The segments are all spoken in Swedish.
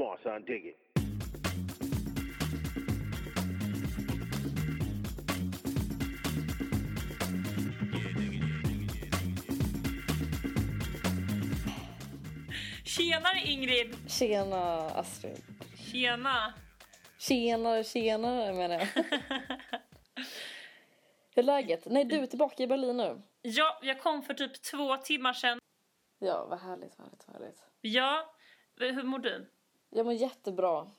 Come on, son, dig it. Tjenare Ingrid! Tjena Astrid. Tjena! Tjenare, tjenare menar jag. Hur är läget? Nej, du är tillbaka i Berlin nu. Ja, jag kom för typ två timmar sedan. Ja, vad härligt, vad härligt, vad härligt. Ja, hur mår du? Jag mår jättebra.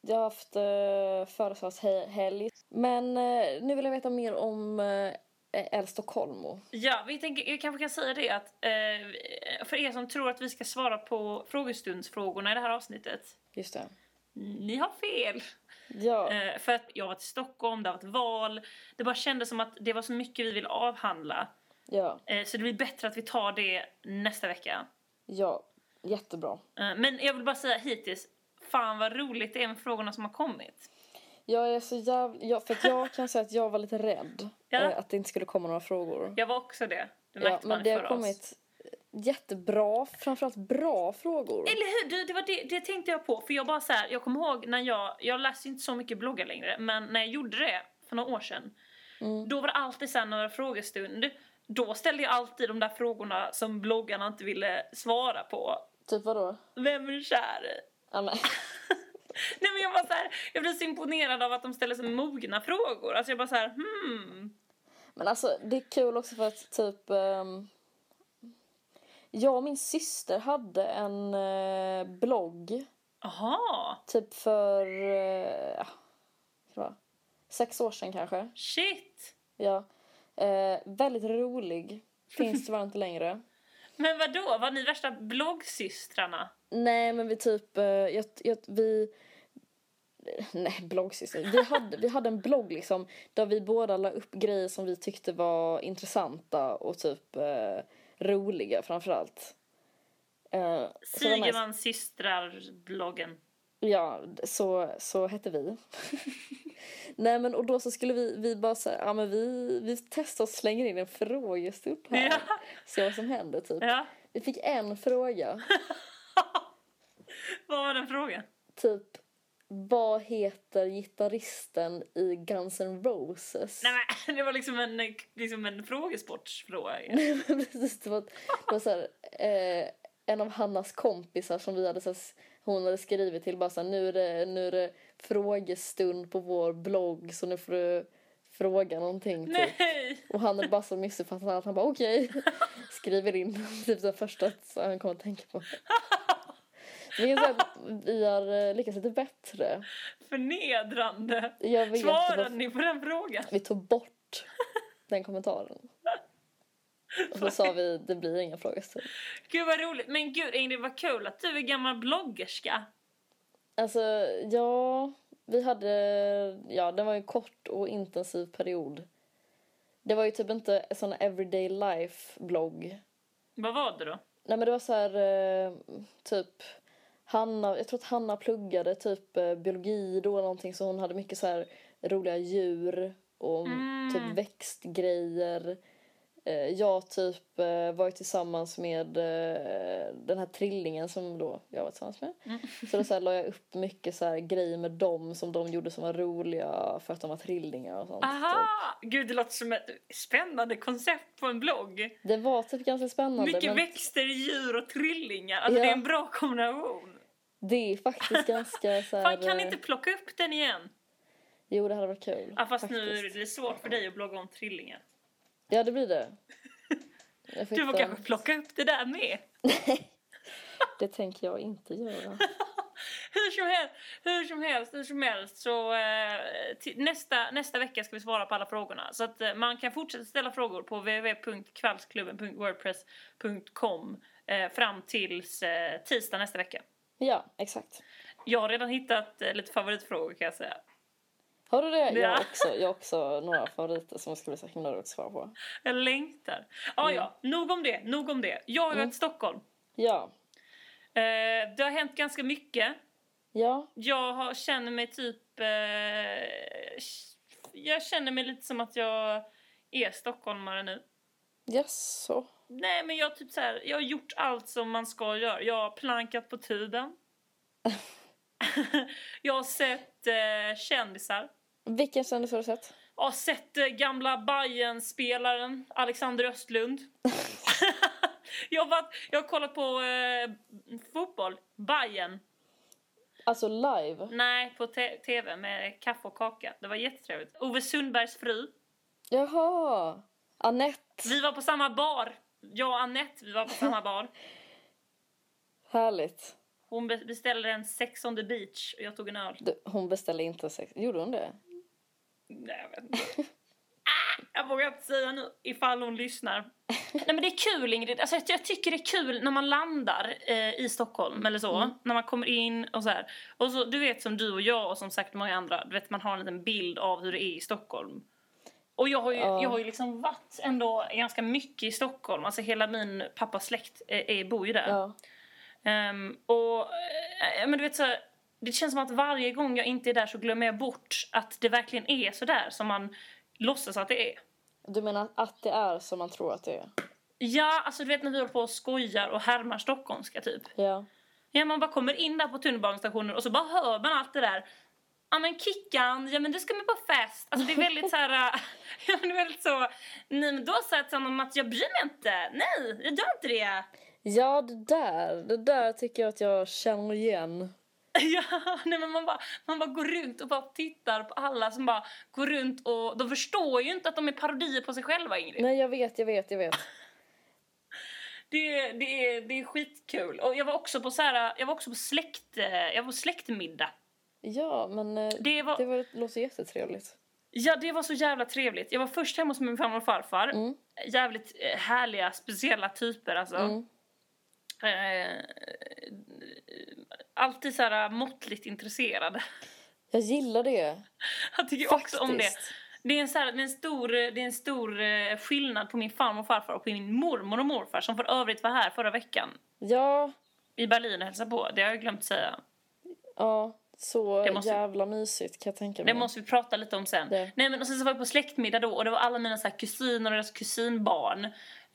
Jag har haft uh, födelsedagshelg. Men eh, nu vill jag veta mer om uh, El Stockholmo. Ja, vi tänker, jag kanske kan säga det att eh, för er som tror att vi ska svara på frågestundsfrågorna i det här avsnittet. Just det. Ni har fel! Ja, Eh, för att jag har varit i Stockholm, det har varit val. Det bara kändes som att det var så mycket vi ville avhandla. ja, Eh, så det blir bättre att vi tar det nästa vecka. ja. Jättebra. Eh, men jag vill bara säga hittills, fan vad roligt det är med frågorna som har kommit. Jag är så jävla... Ja, för att jag kan säga att jag var lite rädd. Ja. eh, att det inte skulle komma några frågor. Jag var också det. Det Ja, märkte man men det har oss. kommit jättebra, framförallt bra frågor. Eller hur? Du, det, var det, det tänkte jag på. För jag bara så här, jag kommer ihåg när jag, jag läser inte så mycket bloggar längre, men när jag gjorde det för några år sedan. Mm. Då var det alltid här några frågestund. Då ställde jag alltid de där frågorna som bloggarna inte ville svara på. Typ vadå? Vem är kär? Ja, men, Nej men jag var så här, jag blev så imponerad av att de ställer så mogna frågor. Alltså jag bara så här, hmm. men alltså det är kul också för att typ... ehm, jag och min syster hade en eh, blogg Aha, typ för... Uh, ja, vad var det? sex år sedan kanske. shit. Ja. Eh, väldigt rolig. Finns tyvärr inte längre. Men vad då? var ni värsta bloggsystrarna? Nej, men vi typ... eh, jag, jag, vi... Nej, bloggsyster. Vi hade, vi hade en blogg liksom där vi båda la upp grejer som vi tyckte var intressanta och typ eh, roliga framförallt. Uh, Sigemans systrar-bloggen. Ja, så, så hette vi. Nej men och då så skulle vi, vi bara säga, ja men vi, vi testar och slänger in en frågestund här. Ja. Se vad som händer typ. Ja, Vi fick en fråga. vad var den frågan? Typ, vad heter gitarristen i Guns N' Roses? Nej men det var liksom en, liksom en frågesportsfråga. Precis, det var, det var så här, eh, en av Hannas kompisar som vi hade så här, hon hade skrivit till bara så här, nu är det, nu är det frågestund på vår blogg så nu får du fråga någonting typ. Nej! Och han hade bara så missuppfattat allt. Han bara okej. Skriver in typ det första som han kommer att tänka på. Så säga att vi har eh, lyckats lite bättre. Förnedrande. Jag vet Svarade ni på den frågan? Vi tog bort den kommentaren. Och så sa vi det blir ingen frågestund. Gud vad roligt. Men gud Ingrid vad kul att du är gammal bloggerska. Alltså ja, vi hade, ja det var en kort och intensiv period. Det var ju typ inte en sån everyday life blogg. Vad var det då? Nej men det var så här, eh, typ Hanna, jag tror att Hanna pluggade typ eh, biologi då eller någonting så hon hade mycket så här roliga djur och Mm. typ växtgrejer. Eh, jag typ eh, var ju tillsammans med eh, den här trillingen som då jag var tillsammans med. Mm. Så då så här, la jag upp mycket så här grejer med dem som de gjorde som var roliga för att de var trillingar och sånt. typ. Aha! Gud det låter som ett spännande koncept på en blogg. Det var typ ganska spännande Mycket men växter, djur och trillingar. Alltså Ja. det är en bra kombination. det är faktiskt ganska så här, Fan kan ni inte plocka upp den igen? Jo det hade varit kul. Ja fast nu faktiskt. är det svårt för dig att blogga om trillingar. Ja, det blir det. Du får kanske plocka upp det där med. Det tänker jag inte göra. Hur som helst, hur som helst, hur som helst så eh, nästa, nästa vecka ska vi svara på alla frågorna. Så att eh, man kan fortsätta ställa frågor på www.kvällsklubben.wordpress.com eh, fram tills eh, tisdag nästa vecka. Ja, exakt. Jag har redan hittat eh, lite favoritfrågor kan jag säga. Har du det? Jag Ja. har också, jag har också några favoriter som jag skulle så himla roligt svara på. Jag längtar. Ah, ja, nog om det, nog om det. Jag har ju varit i Stockholm. Ja. Eh, det har hänt ganska mycket. Ja. Jag har, känner mig typ... Eh, jag känner mig lite som att jag är stockholmare nu. jag har sett eh, kändisar. Vilken kändis har du sett? Jag har sett eh, gamla bayern spelaren Alexander Östlund. jag, har varit, jag har kollat på eh, fotboll, Bayern. Alltså live? Nej, på tv med kaffe och kaka. Det var jättetrevligt. Ove Sundbergs fru. Jaha! Annette. Vi var på samma bar. Jag och Annette, vi var på samma bar. Härligt. Hon be- beställde en sex on the beach och jag tog en öl. Du, hon beställde inte sex. Gjorde hon det? Nej, jag vet inte. Ah, jag vågar inte säga nu ifall hon lyssnar. Nej men det är kul Ingrid, alltså, jag, tycker det är kul när man landar eh, i Stockholm eller så. När man kommer in och så här. Och så, du vet som du och jag och som sagt många andra, du vet man har en liten bild av hur det är i Stockholm. Och jag har ju, Ja. jag har ju liksom varit ändå ganska mycket i Stockholm, alltså hela min pappas släkt är, är, bor ju där. Ja. Ehm, och eh, men du vet så här, det känns som att varje gång jag inte är där så glömmer jag bort att det verkligen är så där som man låtsas att det är. Du menar att det är som man tror att det är? Ja, alltså du vet när vi håller på och skojar och härmar stockholmska typ. Ja. Ja, man bara kommer in där på tunnelbanestationen och så bara hör man allt det där. Ja men Kickan, ja men du ska med på fest. Alltså det är väldigt så här, äh, ja men det är väldigt så, nej men då sa jag till honom att jag bryr mig inte. Nej, jag gör inte det. Ja, det där. Det där tycker jag att jag känner igen. Ja, nej men man bara, man bara går runt och bara tittar på alla som bara går runt och de förstår ju inte att de är parodier på sig själva Ingrid. Nej, jag vet, jag vet, jag vet. Det, är- det, är, det är skitkul. Och jag var också på så här, jag var också på släkt, eh, jag var på släktmiddag. Ja, men eh, Det var, det var, låter jättetrevligt. ja, det var så jävla trevligt. Jag var först hemma hos min farmor och farfar. Mm. Jävligt eh, härliga, speciella typer alltså. Mm. Eh, alltid så här måttligt intresserade. Jag gillar det. Jag tycker också om det. Faktiskt. Det är en, så här, det är en stor, det är en stor eh, skillnad på min farmor och farfar och på min mormor och morfar som för övrigt var här förra veckan Ja, i Berlin och hälsade på. Det har jag glömt säga. ja. Så Det måste- jävla mysigt kan jag tänka Det mig. måste vi prata lite om sen. Det. Nej men och sen så var jag på släktmiddag då och det var alla mina så här kusiner och deras kusinbarn.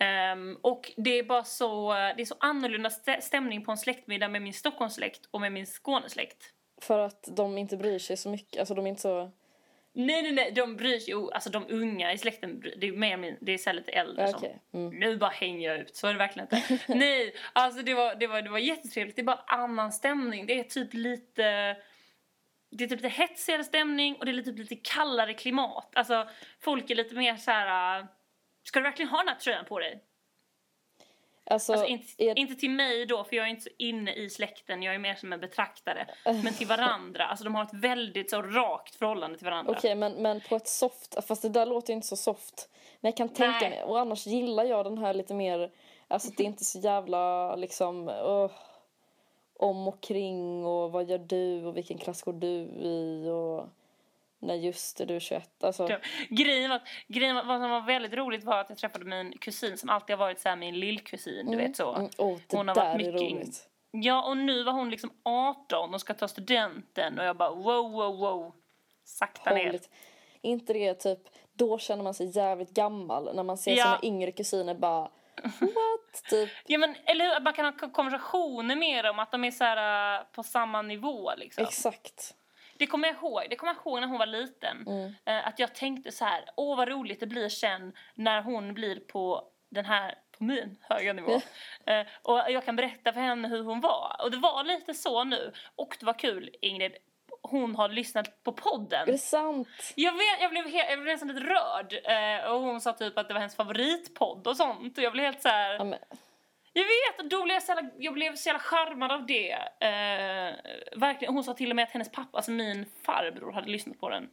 Ehm, och det är bara så, det är så annorlunda stä- stämning på en släktmiddag med min Stockholmssläkt och med min Skånesläkt. För att de inte bryr sig så mycket. Alltså de är inte så... Nej nej nej, de bryr sig alltså de unga i släkten, det är mer min, det är så lite äldre som Okej. Mm. Nu bara hänger jag ut, så är det verkligen inte. Nej, alltså det var, det, var, det var jättetrevligt. Det är bara annan stämning. Det är typ lite... Det är typ lite hetsigare stämning och det är lite, lite kallare klimat. Alltså folk är lite mer så här... Ska du verkligen ha den här tröjan på dig? Alltså, Alltså inte, är- inte till mig då, för jag är inte så inne i släkten. Jag är mer som en betraktare. Men till varandra. Alltså de har ett väldigt så rakt förhållande till varandra. Okej, men, men på ett soft... Fast det där låter ju inte så soft. Men jag kan tänka Nej. mig... Och annars gillar jag den här lite mer... Alltså det är inte så jävla liksom... åh, om och kring och vad gör du och vilken klass går du i och... Nej just det, du är 21. Alltså. Grejen var, grejen var, vad som var väldigt roligt var att jag träffade min kusin som alltid har varit så här min lillkusin, du vet så. mm, oh, det Hon har där varit är mycket roligt. Ja, och nu var hon liksom 18 och ska ta studenten och jag bara wow, wow, wow. Sakta ner. Hålligt. Inte det typ, då känner man sig jävligt gammal när man ser Ja. sina yngre kusiner bara what? Typ. Ja men eller man kan ha konversationer med dem, att de är så här äh, på samma nivå liksom. Exakt. Det kommer jag ihåg, det kommer jag ihåg när hon var liten. Mm. Eh, att jag tänkte så här, åh vad roligt det blir sen när hon blir på den här, på min höga nivå. Eh, och jag kan berätta för henne hur hon var. Och det var lite så nu. Och det var kul Ingrid, hon har lyssnat på podden. Är det sant? Jag, vet, jag blev, jag blev nästan lite rörd. Eh, och hon sa typ att det var hennes favoritpodd och sånt. Och jag blev helt så här. Ja, men, Jag vet, och då blev jag så jävla, jag blev så jävla charmad av det. Eh, verkligen. Hon sa till och med att hennes pappa, alltså min farbror, hade lyssnat på den.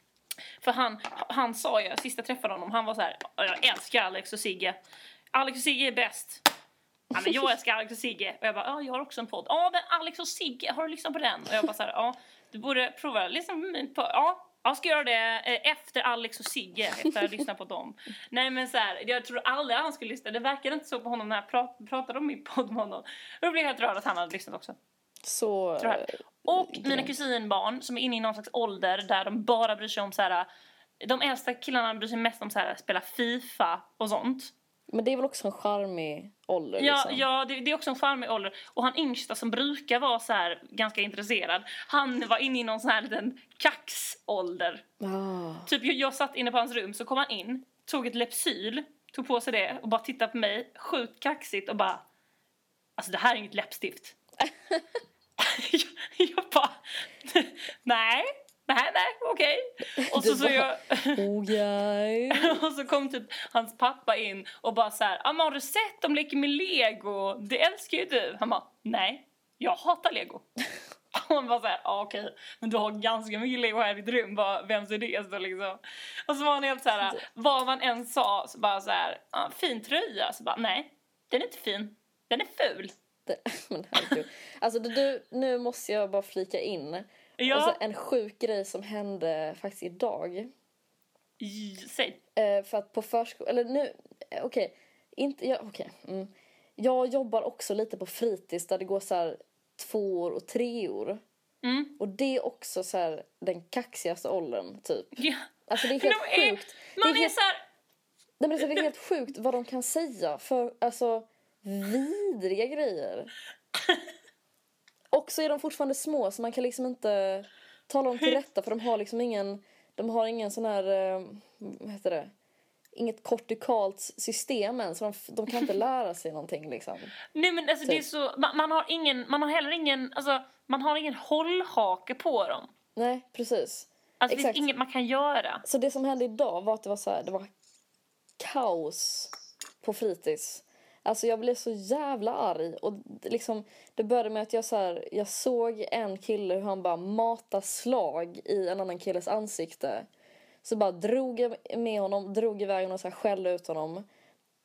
För han, han sa ju, sist jag träffade honom, han var så här, jag älskar Alex och Sigge. Alex och Sigge är bäst. Ja, men jag älskar Alex och Sigge. Och jag bara, ja, jag har också en podd. Ja, men Alex och Sigge, har du lyssnat på den? Och jag bara så här, ja, du borde prova. Lyssna på min podd. Ja, jag ska göra det eh, efter Alex och Sigge, efter att jag lyssnat på dem. Nej men så här, jag tror aldrig han skulle lyssna. Det verkade inte så på honom när jag prat, pratade om min podd med honom. Då blev jag helt rörd att han hade lyssnat också. så... Jag. Och mina grymt. kusinbarn som är inne i någon slags ålder där de bara bryr sig om så här. De äldsta killarna bryr sig mest om så här spela Fifa och sånt. Men det är väl också en charmig ålder Ja, liksom. ja det, det är också en charmig ålder. Och han yngsta som brukar vara så här ganska intresserad, han var inne i någon sån här liten kaxålder. Ah. Typ jag, jag satt inne på hans rum, så kom han in, tog ett Lepsyl, tog på sig det och bara tittade på mig, sjukt kaxigt och bara Alltså det här är inget läppstift. jag, jag bara Nej, nej, nej, okej. Och så så jag Okej. och så kom typ hans pappa in och bara så här, "Ah, men har du sett de leker med lego? Det älskar ju du. Han bara, nej, jag hatar lego. Och man bara så här, ah, okej, men du har ganska mycket lego här i ditt rum, bara, vems är det? Så liksom. Och så var han helt så här, vad man än sa, så bara så här, ah, fin tröja. Så bara, nej, den är inte fin, den är ful. Det, men herregud. Alltså du, nu måste jag bara flika in. Ja, Alltså, en sjuk grej som hände faktiskt idag. säg. Eh, för att på förskolan, eller nu, eh, okej. Inte, ja, okej. Mm. Jag jobbar också lite på fritids där det går så här tvåor och treor. Mm. Och det är också så här den kaxigaste åldern typ. Ja. Alltså det är helt de är- sjukt. Man det är, är helt, så här, nej, men alltså, det är helt sjukt vad de kan säga för alltså vidriga grejer. Och så är de fortfarande små så man kan liksom inte tala dem till rätta för de har liksom ingen, de har ingen sån här, eh, vad heter det? Inget kortikalt system än så de, de kan inte lära sig någonting liksom. Nej men alltså det är Typ. så, man, man har ingen, man har heller ingen, alltså man har ingen hållhake på dem. Nej, precis. Alltså det Exakt. finns inget man kan göra. Så det som hände idag var att det var så här, det var kaos på fritids. Alltså jag blev så jävla arg och liksom, det började med att jag så här, jag såg en kille hur han bara matade slag i en annan killes ansikte. Så bara drog jag med honom, drog iväg honom och så här skällde ut honom.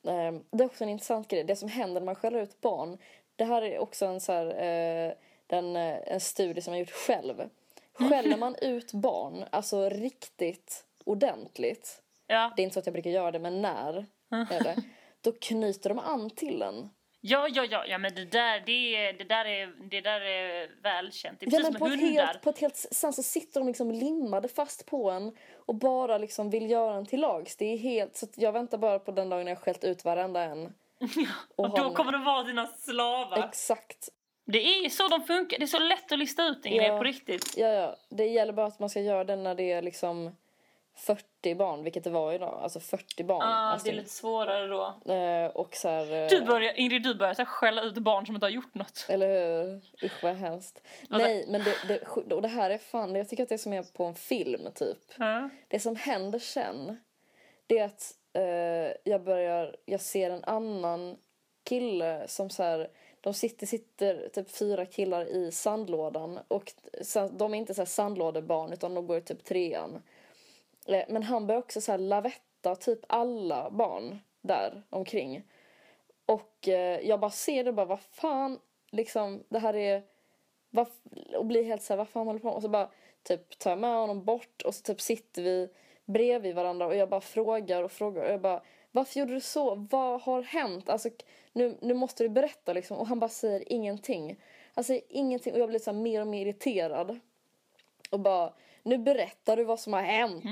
Eh, det är också en intressant grej, det som händer när man skäller ut barn. Det här är också en så här, eh, den, eh, en studie som jag gjort själv. Skäller man ut barn, alltså riktigt ordentligt. Ja, Det är inte så att jag brukar göra det, men när är det? Då knyter de an till en. ja, ja, ja, ja men det där, det, det där, är, det där är välkänt. Det är Ja, precis men som på, ett hundar. helt, på ett helt... Sen så sitter de liksom limmade fast på en och bara liksom vill göra en till lags. Det är helt... Så jag väntar bara på den dagen jag skällt ut varenda en. Och och då har- kommer det vara dina slavar. Exakt. Det är så de funkar, det är så lätt att lista ut en Ja. på riktigt. Ja, ja. Det gäller bara att man ska göra det när det är liksom 40 barn, vilket det var idag. Alltså 40 barn. Ja, alltså, det är lite svårare då. eh, och så här... eh, Du börjar, Ingrid, du börjar så här skälla ut barn som inte har gjort något. Eller hur? Usch vad hemskt. Det- Nej, men det, det, och det här är fan, jag tycker att det är som är på en film typ. Ja. Det som händer sen, det är att eh, jag börjar, jag ser en annan kille som så här, de sitter, sitter typ fyra killar i sandlådan och de är inte så här sandlådebarn utan de går i typ trean. Eh, men han börjar också så här lavetta typ alla barn där omkring. Och eh, jag bara ser det och bara, vad fan, liksom, det här är... Och blir helt så här, vad fan håller på med? Och så bara typ tar jag med honom bort och så typ sitter vi bredvid varandra och jag bara frågar och frågar och jag bara, varför gjorde du så? Vad har hänt? Alltså, nu, nu måste du berätta liksom. Och han bara säger ingenting. Han säger ingenting och jag blir så här mer och mer irriterad. Och bara, nu berättar du vad som har hänt.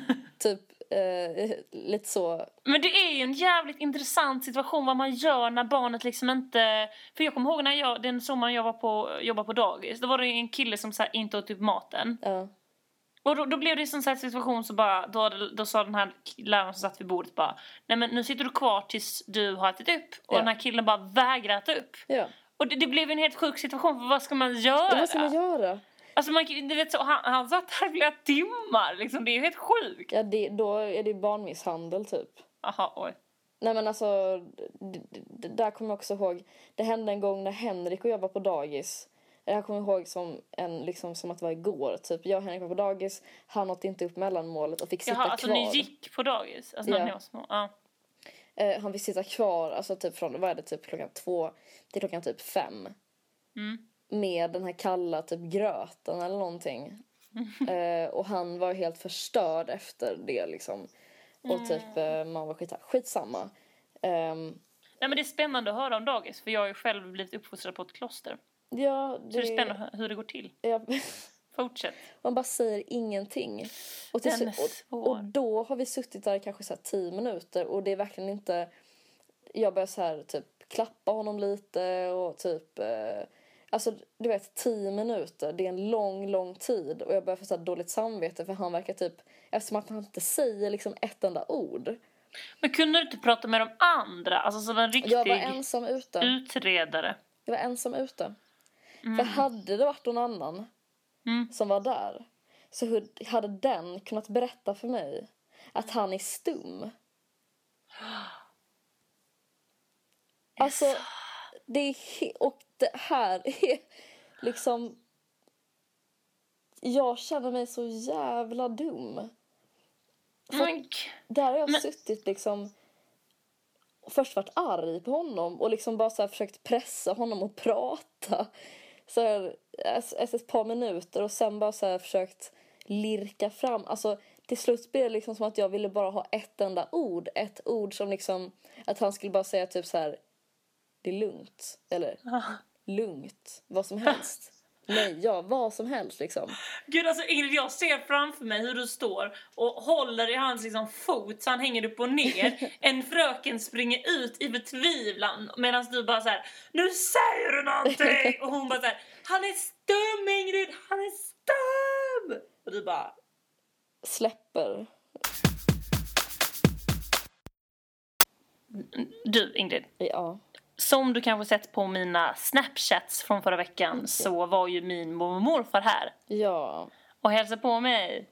typ, eh, lite så. Men det är ju en jävligt intressant situation vad man gör när barnet liksom inte... För jag kommer ihåg när jag, den sommaren jag var på, jobbade på dagis, då var det en kille som så här, inte åt upp maten. Ja. Och då, då blev det en sån här situation så bara, då, då sa den här läraren som satt vid bordet bara Nej men nu sitter du kvar tills du har ätit upp. Och Ja. den här killen bara vägrar äta upp. ja. Och det, det blev en helt sjuk situation för vad ska man göra? Ja, Vad ska man göra? Alltså man, du vet så, han, han satt här i flera timmar liksom, det är ju helt sjukt. Ja, det, då är det barnmisshandel typ. Jaha, oj. Nej men alltså, där kommer jag också ihåg. Det hände en gång när Henrik och jag var på dagis. Det här kommer jag ihåg som, en, liksom, som att det var igår. Typ. Jag och Henrik var på dagis, han åt inte upp mellanmålet och fick sitta Jaha, alltså kvar. ni gick på dagis? Alltså när Ja. ni var små? Ja. Eh, han fick sitta kvar, alltså typ från, vad är det, typ klockan två till klockan typ fem. Mm. Med den här kalla typ gröten eller någonting. Eh, och han var helt förstörd efter det liksom. Och typ, eh, man var skit, skitsamma. Ehm, Nej men det är spännande att höra om dagis för jag har ju själv blivit uppfostrad på ett kloster. ja, Så det är spännande hur det går till. Ja, Fortsätt. man bara säger ingenting. Och, till, och, och då har vi suttit där kanske så här tio minuter och det är verkligen inte... jag börjar så här typ klappa honom lite och typ eh, Alltså du vet tio minuter, det är en lång, lång tid och jag börjar få så dåligt samvete för han verkar typ, eftersom att han inte säger liksom ett enda ord. Men kunde du inte prata med de andra? Alltså som en riktig Jag var ensam ute. utredare. Jag var ensam ute. För hade det varit någon annan Mm. som var där så hur- hade den kunnat berätta för mig att han är stum. Alltså, det är och det här är liksom... Jag känner mig så jävla dum. Men, Där har jag Men- suttit liksom först varit arg på honom och liksom bara så försökt pressa honom att prata. Så här, ett, par minuter och sen bara så försökt lirka fram. Alltså till slut blev det liksom som att jag ville bara ha ett enda ord. Ett ord som liksom, att han skulle bara säga typ så här. Det är lugnt. Eller lugnt. Vad som helst. Nej, ja, vad som helst liksom. Gud alltså Ingrid, jag ser framför mig hur du står och håller i hans liksom fot så han hänger upp och ner. En fröken springer ut i förtvivlan medan du bara så här: Nu säger du någonting! Och hon bara så här: Han är stum Ingrid, han är stum! Och du bara Släpper. Du Ingrid, Ja. Som du kanske sett på mina snapchats från förra veckan så var ju min mormor och morfar här Ja. och hälsade på mig.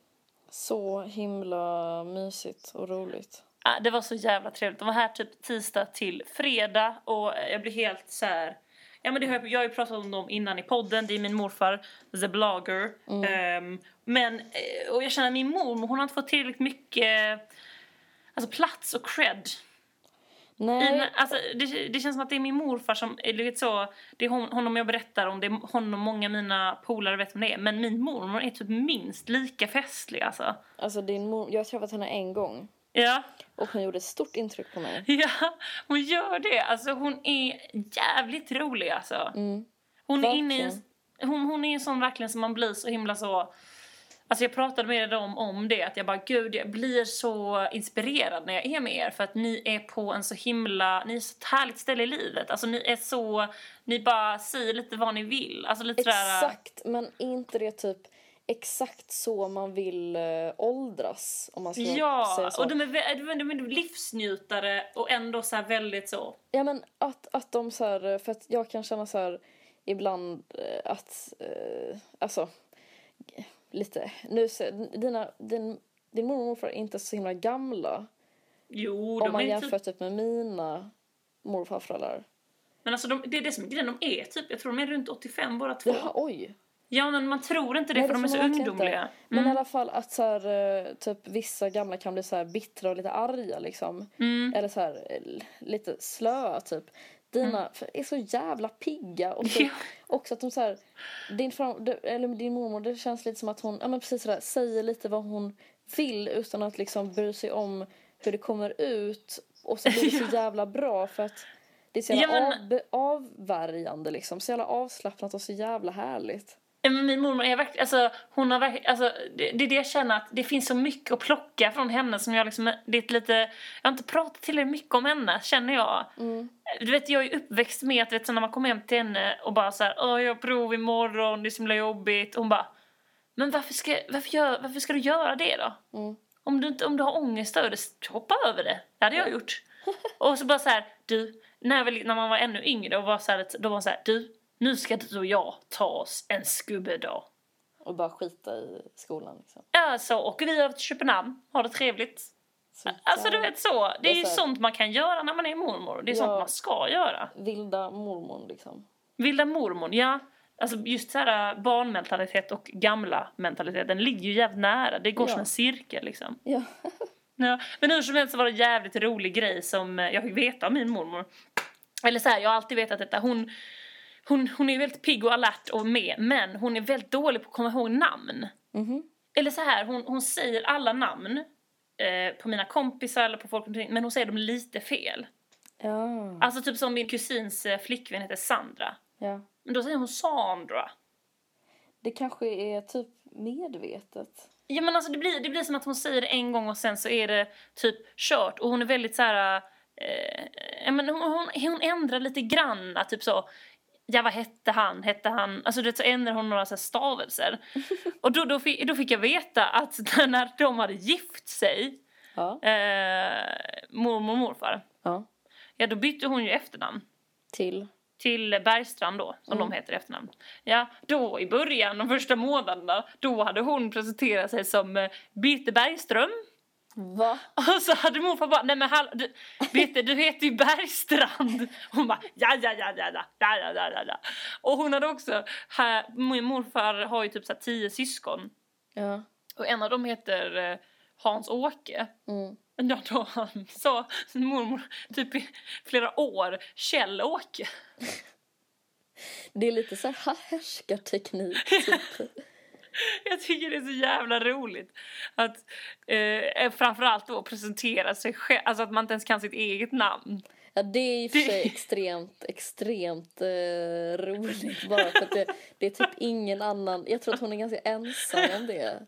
Så himla mysigt och roligt. Ja, det var så jävla trevligt. De var här typ tisdag till fredag och jag blev helt så här. Ja men det har jag, jag har ju pratat om dem innan i podden. Det är min morfar, the blogger. Ehm, men, eh, och jag känner att min mormor hon har inte fått tillräckligt mycket alltså plats och cred. Nej, den- alltså, det, det känns som att det är min morfar som, eller du vet så, det är hon, honom jag berättar om, det är honom många mina polare vet om det är. Men min mormor är typ minst lika festlig alltså. alltså din mor, jag har träffat henne en gång Ja. och hon gjorde ett stort intryck på mig. Ja, hon gör det. Alltså hon är jävligt rolig alltså. Mm. Hon är inne i en, hon, hon är en sån verkligen som man blir så himla så Alltså jag pratade med dem om det, att jag bara gud jag blir så inspirerad när jag är med er för att ni är på en så himla, ni är så ett härligt ställe i livet. Alltså ni är så, ni bara säger lite vad ni vill. Alltså lite sådär, Exakt, men är inte det typ exakt så man vill uh, åldras? Om man ska Ja, säga så. och de är, de är, livsnjutare och ändå så här väldigt så Ja men att, att de så här, för att jag kan känna så här ibland eh, att, eh, alltså, lite, nu ser, dina, din, din mormor och morfar är inte så himla gamla. Jo, Om man jämför typ, typ med mina och farföräldrar. men alltså de, det är det som är grejen, de är typ, jag tror de är runt 85 båda två. Jaha, oj. Ja men man tror inte det Nej, för de är så ungdomliga. inte. Men i Mm. alla fall att så här, eh, typ vissa gamla kan bli så här bittra och lite arga liksom. Mm. Eller så här eh, lite slöa typ. Dina är så jävla pigga och Mm. Ja. också att de så här, din, fram, eller din mormor, det känns lite som att hon, ja men precis sådär, säger lite vad hon vill utan att liksom bry sig om hur det kommer ut och så blir det så jävla bra för att det är så jävla Ja, men- av, avvärjande liksom, så jävla avslappnat och så jävla härligt. Men min mormor är verkligen, alltså hon har verkligen, alltså det, det är det jag känner att det finns så mycket att plocka från henne som jag liksom, det är lite, jag har inte pratat tillräckligt mycket om henne känner jag. Mm. Du vet jag är uppväxt med att vet, så när man kommer hem till henne och bara så här, åh jag har prov imorgon, det är så himla jobbigt. Och hon bara, men varför ska, varför, gör, varför ska du göra det då? Mm. Om du, inte, om du har ångest över det, hoppa över det. Det hade jag gjort. och så bara så här, du, när, väl, när man var ännu yngre och var så här, då var hon så här, du, nu ska du och jag ta oss en skubbedag. Och bara skita i skolan liksom. Ja, så åker vi över till Köpenhamn, har det trevligt. Så Alltså du vet så, det är ju sånt man kan göra när man är mormor. Det är Ja. sånt man ska göra. Vilda mormor liksom. Vilda mormor, ja. Alltså just så här barnmentalitet och gamla mentalitet, den ligger ju jävligt nära. Det går Ja. som en cirkel liksom. Ja. Ja. Men hur som helst så var det en jävligt rolig grej som eh, jag fick veta av min mormor. Eller så här, jag har alltid vetat detta. Hon, hon, hon är väldigt pigg och alert och med, men hon är väldigt dålig på att komma ihåg namn. Mhm. Eller så här, hon, hon säger alla namn eh, på mina kompisar eller på folk men hon säger dem lite fel. Ja. Alltså typ som min kusins eh, flickvän heter Sandra. ja. Men då säger hon Sandra. Det kanske är typ medvetet. Ja men alltså det blir, det blir som att hon säger det en gång och sen så är det typ kört. Och hon är väldigt så här eh, men hon, hon, hon ändrar lite grann, typ så ja vad hette han, hette han, alltså du vet så ändrar hon några så stavelser. Och då, då, fick, då fick jag veta att när de hade gift sig, Ja. eh, mormor och morfar, ja. ja då bytte hon ju efternamn. Till. Till Bergstrand då, som de heter i efternamn. Ja, då i början, de första månaderna, då hade hon presenterat sig som eh, Birte Bergström. Va? Och så hade morfar bara, nej men hallå, du, Birte du heter ju Bergstrand. Hon bara, ja ja ja ja ja ja ja ja. Och hon hade också, här, min morfar har ju typ så tio syskon. Ja. Och en av dem heter eh, Hans-Åke. Mm. Ja, då han sa mormor typ i flera år, Kjell-Åke. Det är lite så här härskarteknik. Typ. Jag tycker det är så jävla roligt att eh, framförallt då presentera sig själv, alltså att man inte ens kan sitt eget namn. Ja, det är i och för sig Det- extremt, extremt eh, roligt bara för att det, det är typ ingen annan, jag tror att hon är ganska ensam om det.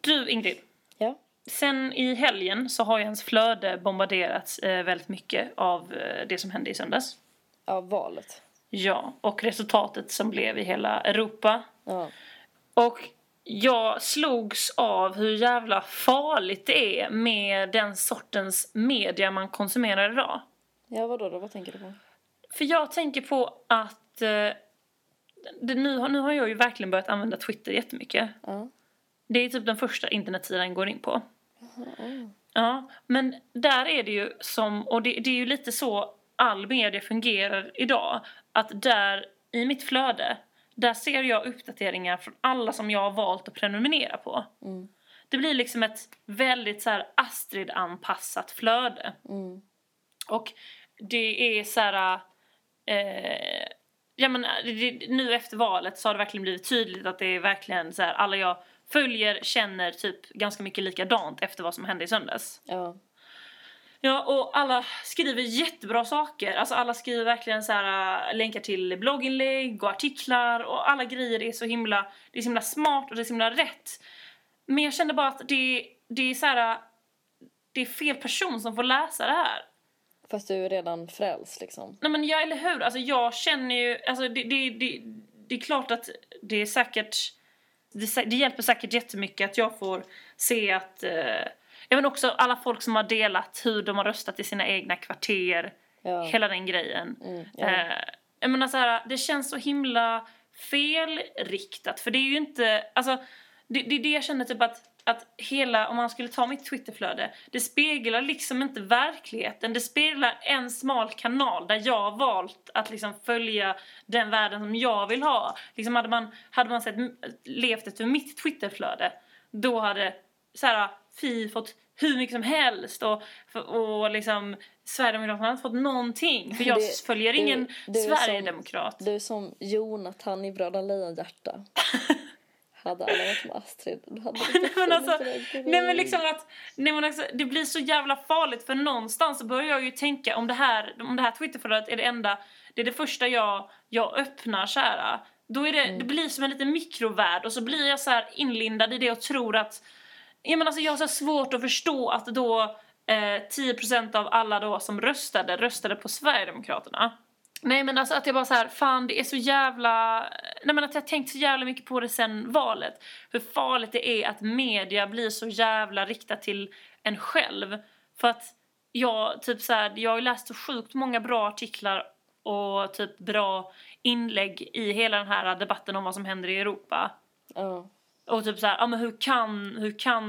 Du Ingrid, Ja. sen i helgen så har ju ens flöde bombarderats eh, väldigt mycket av eh, det som hände i söndags. Ja, valet. Ja, och resultatet som blev i hela Europa. Ja. Och jag slogs av hur jävla farligt det är med den sortens media man konsumerar idag. Ja, vadå då? Vad tänker du på? För jag tänker på att eh, det, nu, har- nu har jag ju verkligen börjat använda Twitter jättemycket. Ja. Det är typ den första internetsidan jag går in på. Ja, men där är det ju som, och det, det är ju lite så all media fungerar idag. Att där i mitt flöde, där ser jag uppdateringar från alla som jag har valt att prenumerera på. Mm. Det blir liksom ett väldigt så Astrid-anpassat flöde. Mm. Och det är så här... Eh, ja, men, det, det, nu efter valet så har det verkligen blivit tydligt att det är verkligen så här, alla jag följer känner typ ganska mycket likadant efter vad som hände i söndags. Ja. Ja, och alla skriver jättebra saker. Alltså alla skriver verkligen så här äh, länkar till blogginlägg och artiklar och alla grejer är så himla, det är så himla smart och det är så himla rätt. Men jag kände bara att det, det är så här, äh, det är fel person som får läsa det här. Fast du är redan frälst liksom. Nej men ja, eller hur? Alltså jag känner ju, alltså det, det, det, det är klart att det är säkert, det, det hjälper säkert jättemycket att jag får se att, eh, jag men också alla folk som har delat hur de har röstat i sina egna kvarter, Ja. hela den grejen. Mm, ja. Eh, jag menar så här, det känns så himla felriktat för det är ju inte, alltså det, det är det jag känner typ att, att hela, om man skulle ta mitt Twitterflöde, det speglar liksom inte verkligheten. Det speglar en smal kanal där jag har valt att liksom följa den världen som jag vill ha. Liksom hade man, hade man sett, levt efter mitt Twitterflöde, då hade så här, Fi fått hur mycket som helst och, och liksom Sverigedemokraterna har inte fått någonting för jag Det- följer du- ingen du är som- Sverigedemokrat. Du är som Jonathan i Bröderna Lejonhjärta. hade alla varit med Astrid, hade Nej, men alltså, Nej men liksom att, nej men alltså, det blir så jävla farligt för någonstans så börjar jag ju tänka om det här, om det här Twitterflödet är det enda, det är det första jag, jag öppnar så här. Då är det, Mm. det blir som en liten mikrovärld och så blir jag så här inlindad i det och tror att, ja men alltså jag har så svårt att förstå att då eh, 10% av alla då som röstade, röstade på Sverigedemokraterna. Nej men alltså att jag bara så här, fan det är så jävla, eh, nej men att jag tänkt så jävla mycket på det sen valet. Hur farligt det är att media blir så jävla riktat till en själv. För att jag, typ så här, jag har läst så sjukt många bra artiklar och typ bra inlägg i hela den här debatten om vad som händer i Europa. Ja. Och typ så här, ja men hur kan, hur kan,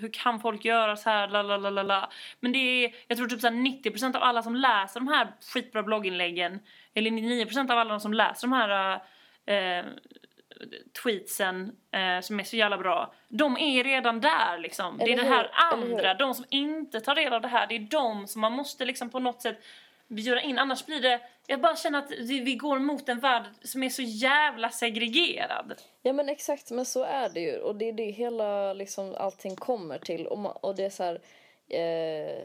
hur kan folk göra så här, la la la la la. Men det är, jag tror typ så här 90% av alla som läser de här skitbra blogginläggen, eller 99% av alla som läser de här eh, tweetsen eh, som är så jävla bra, de är redan där liksom. det är det här andra, de som inte tar del av det här, det är de som man måste liksom på något sätt bjuda in, annars blir det, jag bara känner att vi går mot en värld som är så jävla segregerad. Ja men exakt, men så är det ju. Och det är det hela liksom allting kommer till. Och, man, och det är så här, eh,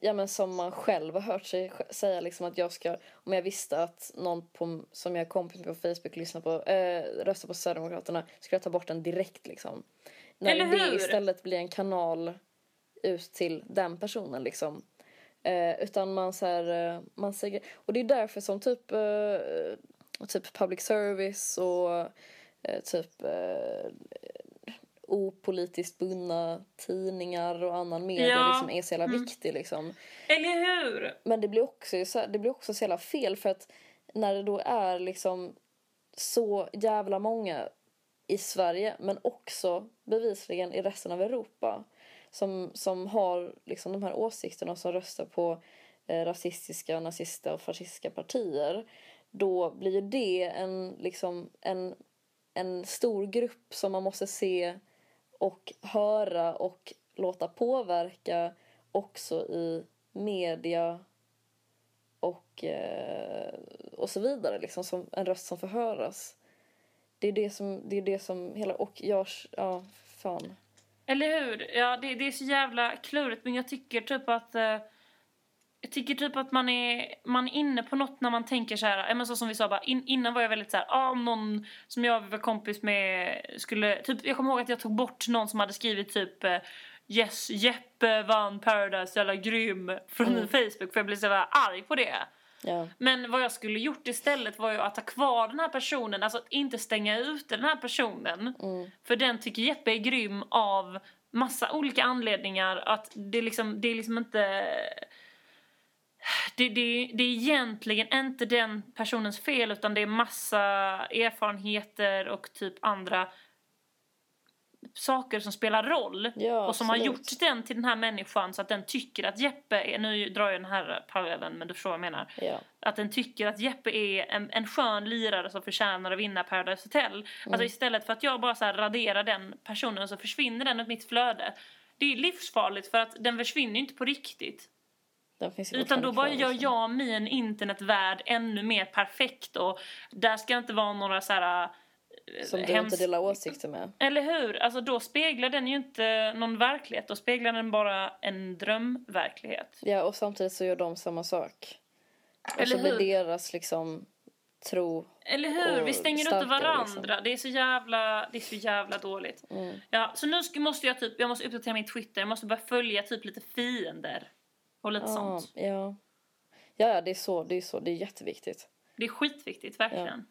ja men som man själv har hört sig säga liksom att jag ska, om jag visste att någon på, som jag är kompis med på Facebook lyssnar på, eh, röstar på Sverigedemokraterna, skulle jag ta bort den direkt liksom. När Eller det hur? istället blir en kanal ut till den personen liksom. Eh, utan man så här, eh, man säger, och det är därför som typ, eh, typ public service och eh, typ eh, opolitiskt bundna tidningar och annan media Ja. liksom är så jävla viktig liksom. Eller hur? Men det blir också det blir också så jävla fel för att när det då är liksom så jävla många i Sverige men också bevisligen i resten av Europa som, som har liksom de här åsikterna och som röstar på eh, rasistiska, nazistiska och fascistiska partier då blir ju det en, liksom, en, en stor grupp som man måste se och höra och låta påverka också i media och, eh, och så vidare. Liksom, som en röst som får höras. Det är det som, det är det som hela... Och jag... Ja, fan. Eller hur? Ja, det, det är så jävla klurigt men jag tycker typ att eh, jag tycker typ att man är, man är inne på något när man tänker så här, men så som vi sa bara, in, innan var jag väldigt så här, ah, om någon som jag var kompis med skulle, typ, jag kommer ihåg att jag tog bort någon som hade skrivit typ eh, Yes, Jeppe vann Paradise, jävla grym, från min Facebook för jag blev så jävla arg på det. Ja. Men vad jag skulle gjort istället var ju att ha kvar den här personen, alltså att inte stänga ute den här personen. För den tycker Jeppe är grym av massa olika anledningar. Att det liksom, det är liksom inte... Det, det, det är egentligen inte den personens fel utan det är massa erfarenheter och typ andra saker som spelar roll Ja, och som har gjort den till den här människan så att den tycker att Jeppe är, nu drar jag den här parallellen men du förstår vad jag menar Ja. att den tycker att Jeppe är en, en skön lirare som förtjänar att vinna Paradise Hotel. Alltså istället för att jag bara så raderar den personen så försvinner den ur mitt flöde. Det är livsfarligt för att den försvinner ju inte på riktigt. Utan då bara gör liksom. jag min internetvärld ännu mer perfekt och där ska inte vara några så här Som du hems- inte delar åsikter med. Eller hur? Alltså då speglar den ju inte någon verklighet. Då speglar den bara en drömverklighet. Ja, och samtidigt så gör de samma sak. Och Eller så blir hur? deras liksom tro... Eller hur? Och Vi stänger starkare, varandra. liksom. Det är så jävla, det är så jävla dåligt. Mm. Ja, så nu ska, måste jag typ, jag måste uppdatera min Twitter. Jag måste börja följa typ lite fiender. Och lite Ja, sånt. ja. Ja, ja, det är så. Det är så. Det är jätteviktigt. Det är skitviktigt, verkligen.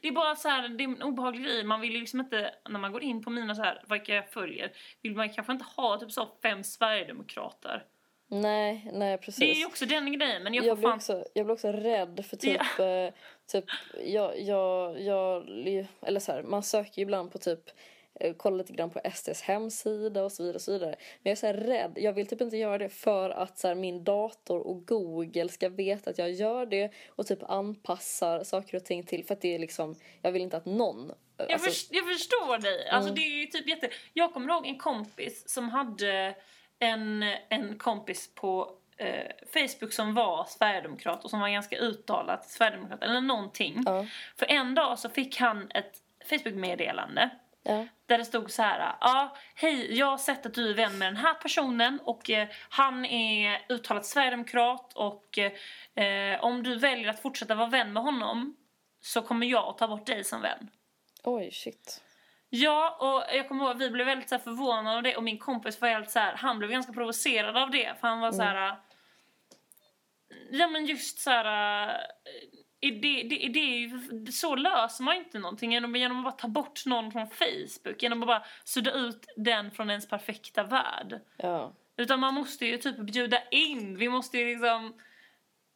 Det är bara så här, det är en obehaglig grej. Man vill ju liksom inte, när man går in på mina så här, vilka jag följer, vill man kanske inte ha typ så fem sverigedemokrater. Nej, nej precis. Det är ju också den grejen, men jag, jag, blir fan... också, jag blir också rädd för typ, eh, typ jag, jag, jag, eller så här, man söker ju ibland på typ kolla lite grann på SDs hemsida och så vidare och så vidare. Men jag är så rädd, jag vill typ inte göra det för att så här, min dator och Google ska veta att jag gör det och typ anpassar saker och ting till för att det är liksom, jag vill inte att någon Jag, alltså, förs- jag förstår dig. Mm. Alltså det är typ jätte... Jag kommer ihåg en kompis som hade en, en kompis på eh, Facebook som var sverigedemokrat och som var ganska uttalat sverigedemokrat eller någonting. Ja. För en dag så fick han ett Facebook-meddelande ja, där det stod så här, ja, hej, jag har sett att du är vän med den här personen och eh, han är uttalat sverigedemokrat och eh, om du väljer att fortsätta vara vän med honom så kommer jag att ta bort dig som vän. oj shit. Ja, och jag kommer ihåg vi blev väldigt så här, förvånade av det och min kompis var helt så här, han blev ganska provocerad av det för han var så här. Ja men just så här. Det, det, det är ju, så löser man inte någonting genom, genom att bara ta bort någon från Facebook. Genom att bara sudda ut den från ens perfekta värld. Ja. Utan man måste ju typ bjuda in. Vi måste ju liksom...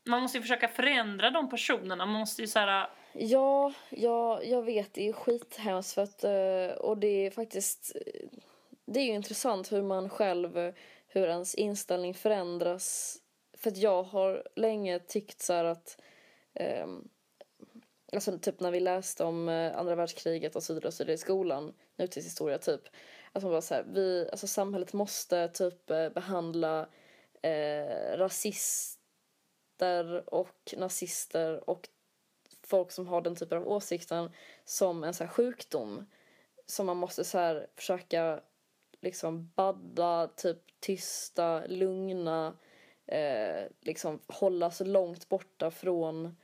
Man måste ju försöka förändra de personerna. Man måste ju så här... Ja, ja, jag vet. Det är skithemskt för att, eh, och det är faktiskt, det är ju intressant hur man själv, hur ens inställning förändras. För att jag har länge tyckt så här att, ehm, alltså typ när vi läste om eh, andra världskriget och så vidare, och så vidare i skolan, nutidshistoria typ, att man bara så här, vi, alltså samhället måste typ eh, behandla eh, rasister och nazister och folk som har den typen av åsikten som en så här sjukdom. Som man måste så här försöka liksom badda, typ tysta, lugna, eh, liksom hålla så långt borta från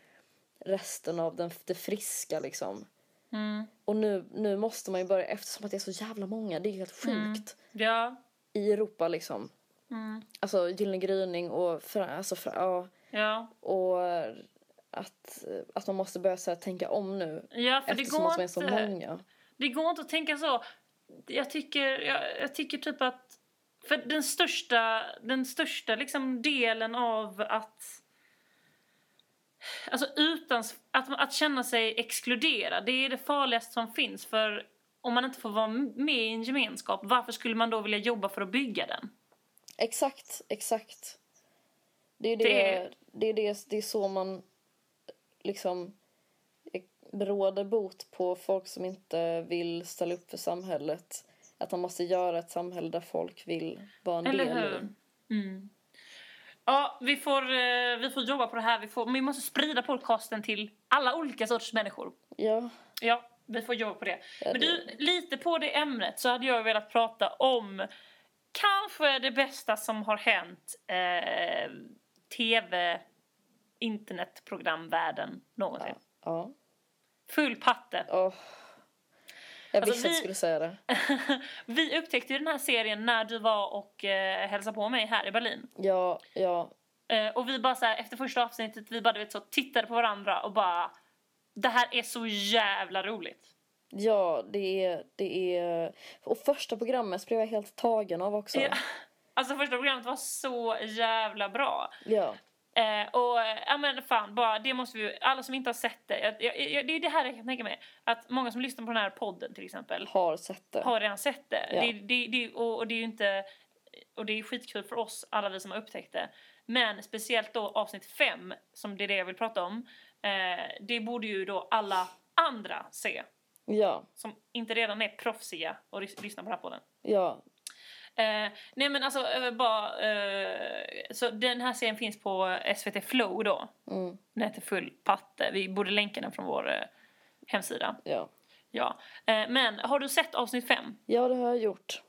resten av den, det friska liksom. Mm, Och nu, nu måste man ju börja, eftersom att det är så jävla många, det är ju helt sjukt ja. i Europa liksom. Mm. Alltså Gyllene gryning och, för, alltså, för, ja, Ja. och att, att man måste börja så här, tänka om nu. Ja, för det går att man är så inte... många. Det går inte att tänka så. Jag tycker, jag, jag tycker typ att... För den största, den största liksom delen av att... Alltså utan, att, att känna sig exkluderad, det är det farligaste som finns. För om man inte får vara med i en gemenskap, varför skulle man då vilja jobba för att bygga den? Exakt, exakt. Det är det, Det- det, är det, det är så man liksom råder bot på folk som inte vill ställa upp för samhället. Att man måste göra ett samhälle där folk vill vara en Eller del hur? Mm. Ja, vi får, eh, vi får jobba på det här. Vi, får, vi måste sprida podcasten till alla olika sorters människor. Ja, Ja, vi får jobba på det. Ja, Men du, lite på det ämnet så hade jag velat prata om kanske det bästa som har hänt eh, tv, internetprogramvärlden någonsin. ja. Full patte. Åh. Jag Alltså, visste att du skulle säga det. Vi upptäckte ju den här serien när du var och eh, hälsade på mig här i Berlin. Ja, ja, Eh, och vi bara så här, efter första avsnittet, vi bara du vet så tittade på varandra och bara det här är så jävla roligt. ja, det är, det är... Och första programmet blev jag helt tagen av också. Ja. Alltså första programmet var så jävla bra. Ja, Eh, och ja men fan, bara det måste vi alla som inte har sett det. Jag, jag, jag, det är det här jag kan tänka mig. Att många som lyssnar på den här podden till exempel har sett det. har redan sett det. Ja. det, det, det och, och det är ju inte, och det är skitkul för oss, alla vi som har upptäckt det. Men speciellt då avsnitt fem, som det är det jag vill prata om. Eh, det borde ju då alla andra se. Ja, Som inte redan är proffsiga och lys- lyssnar på den här podden. ja, Eh, nej men alltså bara, eh, så den här serien finns på SVT Flow då. mm, Den heter Full patte. Vi borde länka den från vår eh, hemsida. ja. Ja. Eh, men har du sett avsnitt fem? Ja, det har jag gjort.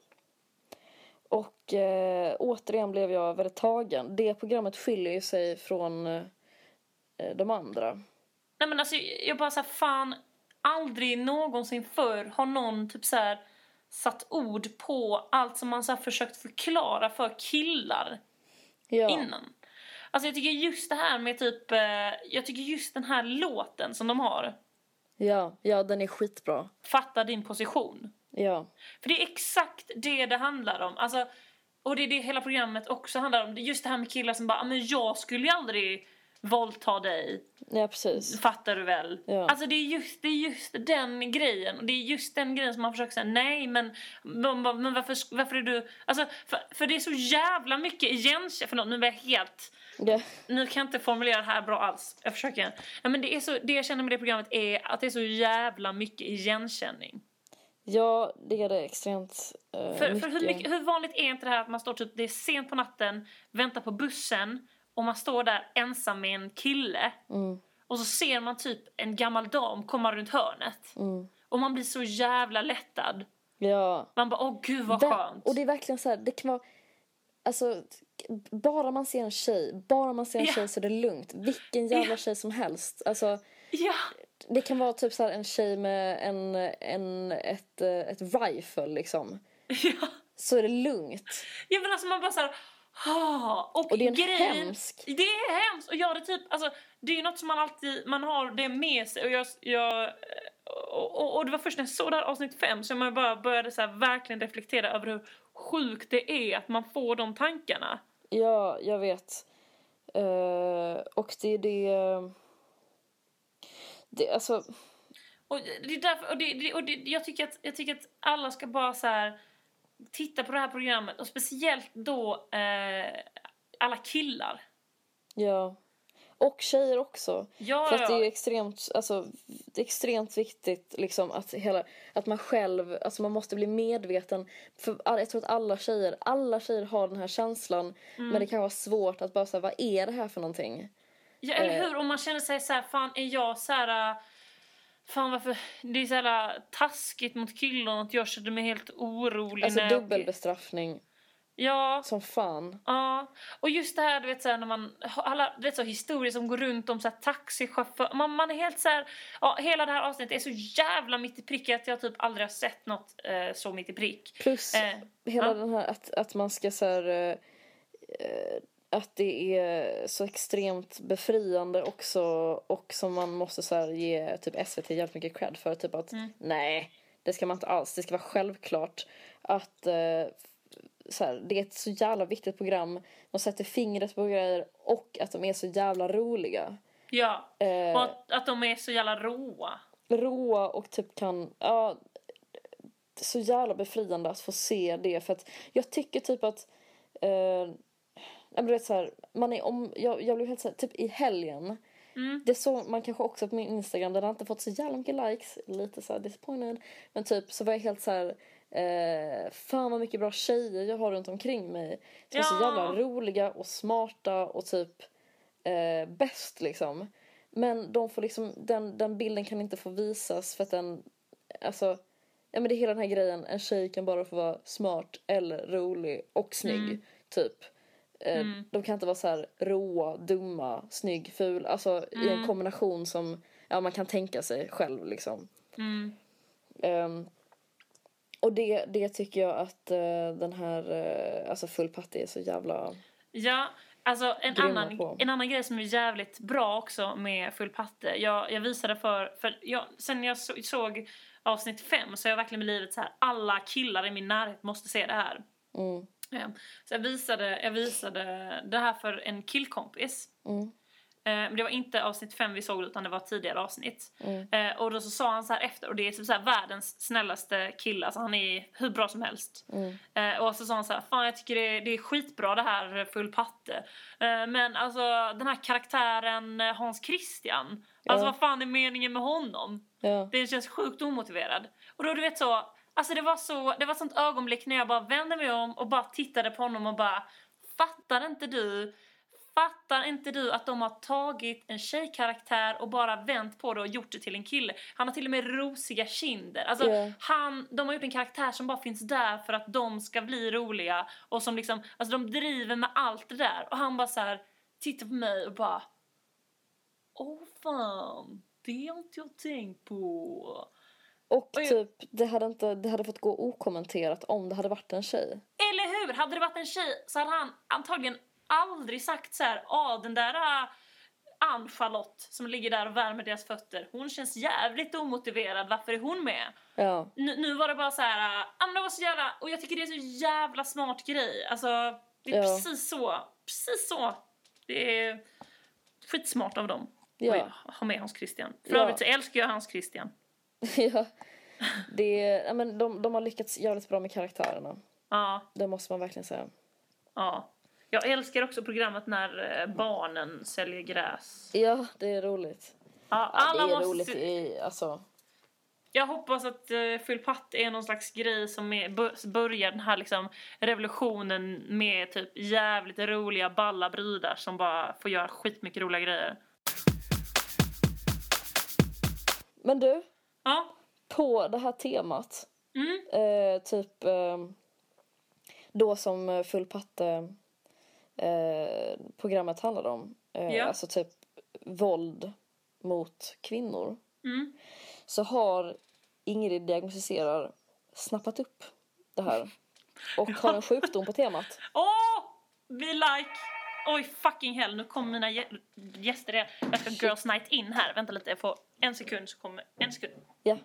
Och eh, återigen blev jag väldigt tagen. Det programmet skiljer ju sig från eh, de andra. Nej men alltså jag bara såhär fan aldrig någonsin förr har någon typ så här satt ord på allt som man så försökt förklara för killar Ja, innan. Alltså jag tycker just det här med typ, eh, jag tycker just den här låten som de har, ja, ja, den är skitbra. Fatta din position. Ja, För det är exakt det det handlar om. Alltså, och det är det hela programmet också handlar om. Just det här med killar som bara, "Ah, men jag skulle ju aldrig våldta dig. ja precis. Fattar du väl? Ja. Alltså det är, just, det är just den grejen. Och det är just den grejen som man försöker säga, nej men, men, men varför, varför är du... Alltså, för, för det är så jävla mycket igenkänning. Förlåt, nu är jag helt... Ja, Nu kan jag inte formulera det här bra alls. Jag försöker. Ja, men det, är så, det jag känner med det programmet är att det är så jävla mycket igenkänning. ja det är det extremt eh, För, mycket. för hur, mycket, hur vanligt är inte det här att man står typ, det är sent på natten, väntar på bussen och man står där ensam med en kille Mm, och så ser man typ en gammal dam komma runt hörnet mm. och man blir så jävla lättad. Ja. Man bara, åh gud vad Vem- skönt. Och det är verkligen så här, det kan vara... Alltså, bara man ser en tjej, bara man ser en Ja. tjej så är det lugnt. Vilken jävla Ja. tjej som helst. Alltså, Ja, det kan vara typ så här en tjej med en, en, ett, ett rifle liksom. ja. Så är det lugnt. ja men alltså man bara såhär, ah. och, Och det är en grejen, hemsk... Det är hemskt och jag det typ, alltså det är något som man alltid, man har det med sig och jag, jag och, och, och det var först när jag såg det här avsnitt fem som jag bara började så verkligen reflektera över hur sjukt det är att man får de tankarna. Ja, jag vet. Eh, och det är det... det alltså, Och det är därför, och, det, det, och det, jag, tycker att, jag tycker att alla ska bara så här titta på det här programmet och speciellt då eh, alla killar. ja. Och tjejer också. Ja, För att det är extremt, alltså, är extremt viktigt liksom, att, hela, att man själv, alltså man måste bli medveten. För jag tror att alla tjejer, alla tjejer har den här känslan. Mm. Men det kan vara svårt att bara säga, vad är det här för någonting? Ja, eller Eh. hur? Om man känner sig så här, fan är jag så här... Fan varför... Det är så här äh, taskigt mot killarna att jag känner mig helt orolig Alltså när jag- dubbelbestraffning, Ja, som fan. ja. Och just det här du vet så här, när man... Alla du vet, så historier som går runt om så här, taxichaufför... Man, man är helt så här... Ja, hela det här avsnittet är så jävla mitt i prick att jag typ aldrig har sett något eh, så mitt i prick. Plus Eh, hela ja. den här att, att man ska så här, eh, eh, att det är så extremt befriande också och som man måste så här ge typ SVT jävligt mycket cred för. Typ att nej, det ska man inte alls. Det ska vara självklart att eh, så här, det är ett så jävla viktigt program. De sätter fingret på grejer och att de är så jävla roliga. Ja, Eh. och att, att de är så jävla råa. råa och typ kan, ja, så jävla befriande att få se det för att jag tycker typ att, eh, du vet så här, man är om, jag, jag blev helt så här, typ i helgen, Mm. det såg man kanske också på min Instagram, den har inte fått så jävla mycket likes, lite så här disappointed, men typ så var jag helt så här, eh, fan vad mycket bra tjejer jag har runt omkring mig, som är så Ja. jävla roliga och smarta och typ eh, bäst liksom. Men de får liksom, den, den bilden kan inte få visas för att den, alltså, ja men det är hela den här grejen, en tjej kan bara få vara smart eller rolig och snygg, typ. Eh, De kan inte vara så här råa, dumma, snygg, ful, alltså i en kombination som, ja man kan tänka sig själv liksom. Mm. Ehm, och det, det tycker jag att eh, den här, uh, alltså Full Patte är så jävla, Ja, alltså en annan, på. en annan grej som är jävligt bra också med Full Patte. Jag, jag visade för, för jag, sen jag så, såg avsnitt fem så har jag verkligen blivit så här, alla killar i min närhet måste se det här. mm, Så jag visade, jag visade det här för en killkompis. mm, Eh, Men det var inte avsnitt fem vi såg utan det var tidigare avsnitt. mm, Eh, Och då så sa han så här efter, och det är typ så här världens snällaste kille, alltså han är hur bra som helst. mm, Eh, och så sa han så här, fan jag tycker det är, det är skitbra det här Full Patte. Eh, men alltså den här karaktären eh, Hans Christian, alltså Ja. vad fan är meningen med honom? ja, Det känns sjukt omotiverad. Och då du vet så, alltså det var så, det var ett sånt ögonblick när jag bara vände mig om och bara tittade på honom och bara fattar inte du Fattar inte du att de har tagit en tjejkaraktär och bara vänt på det och gjort det till en kille? Han har till och med rosiga kinder. Alltså, Ja. han, de har gjort en karaktär som bara finns där för att de ska bli roliga. Och som liksom, alltså de driver med allt det där. Och han bara så här tittar på mig och bara Åh fan, det har inte jag tänkt på. Och Oj. typ, det hade, inte, det hade fått gå okommenterat om det hade varit en tjej. Eller hur? Hade det varit en tjej så hade han antagligen aldrig sagt så här, ah den där äh, Ann-Charlotte som ligger där och värmer deras fötter, hon känns jävligt omotiverad, varför är hon med? Ja, Nu, nu var det bara så här, ah men det var så jävla, och jag tycker det är så jävla smart grej, alltså det är Ja. precis så, precis så. Det är skitsmart av dem. Ja. ha med Hans Christian. För Ja. övrigt så älskar jag Hans Christian. ja. Det, ja, men de, de har lyckats jävligt bra med karaktärerna. Ja, Det måste man verkligen säga. ja. Jag älskar också programmet när eh, barnen säljer gräs. Ja, det är roligt. Ja, Ja, alla det är måste roligt i, alltså. Jag hoppas att uh, Full Patt är någon slags grej som är, bör- börjar den här liksom revolutionen med typ jävligt roliga balla brudar som bara får göra skitmycket roliga grejer. Men du, Ja. på det här temat. Mm. Eh, typ eh, då som Full Patte eh, programmet handlade om. Eh, Ja. Alltså typ våld mot kvinnor. Mm. Så har Ingrid diagnostiserar snappat upp det här. Och har en sjukdom på temat. Åh! Vi like! Oj, fucking hell. Nu kommer mina gä- gäster igen. Jag ska girls night in här. Vänta lite, jag får en sekund så kommer... En sekund. Ja.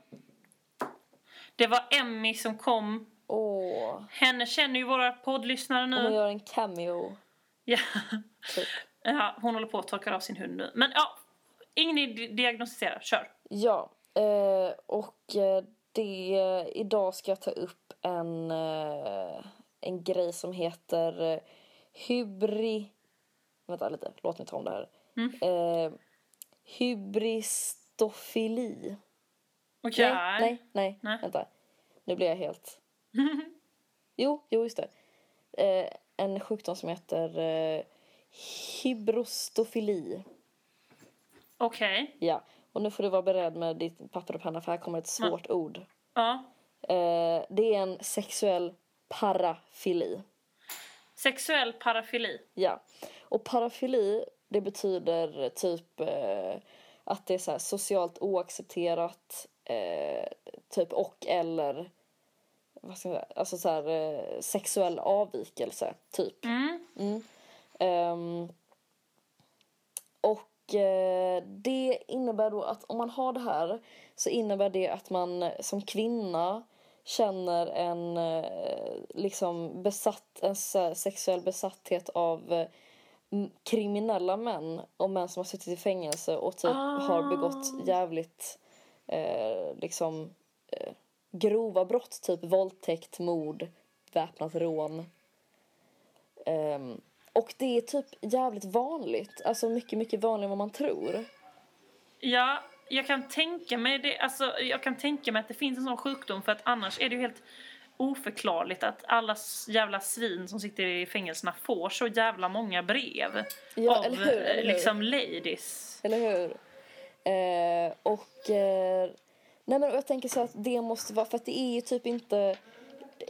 Det var Emmy som kom. Åh. Henne känner ju våra poddlyssnare Hon nu. gör en cameo. Ja. Typ. ja, hon håller på att torka av sin hund nu. Men ja, ingen di- diagnostiserar. Kör. Ja, eh, och eh, det, idag ska jag ta upp en, eh, en grej som heter eh, hybri... Vänta lite, låt mig ta om det här. Mm. Eh, hybristofili. Okej. Nej, nej, nej, Nej. vänta. Nu blir jag helt... Jo, jo just det. Eh, en sjukdom som heter eh, hybrostofili. Okej. Ja, och nu får du vara beredd med ditt papper och penna för här kommer ett svårt ord. Ja. Eh, det är en sexuell parafili. Sexuell parafili. Ja. Och parafili, det betyder typ eh, att det är så här socialt oaccepterat eh, typ och eller vad ska jag säga, alltså så här, eh, sexuell avvikelse typ. Mm. Ehm, och eh, det innebär då att om man har det här så innebär det att man som kvinna känner en eh, liksom besatt, en sexuell besatthet av eh, kriminella män och män som har suttit i fängelse och typ har begått jävligt eh, liksom eh, grova brott, typ våldtäkt, mord, väpnat rån. Ehm, och det är typ jävligt vanligt, alltså mycket, mycket vanligare än vad man tror. Ja, jag kan tänka mig det. Alltså, jag kan tänka mig att det finns en sån sjukdom för att annars är det ju helt oförklarligt att alla jävla svin som sitter i fängelserna får så jävla många brev Ja, av eller hur, eller hur? liksom ladies. Eller hur? Eh, och... Eh, nej men jag tänker så att det måste vara... För att det är ju typ inte...